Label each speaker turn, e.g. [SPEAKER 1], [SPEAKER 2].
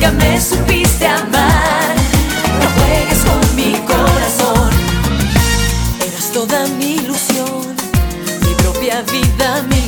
[SPEAKER 1] nunca me supiste amar. No juegues con mi corazón. Eras toda mi ilusión, mi propia vida, mi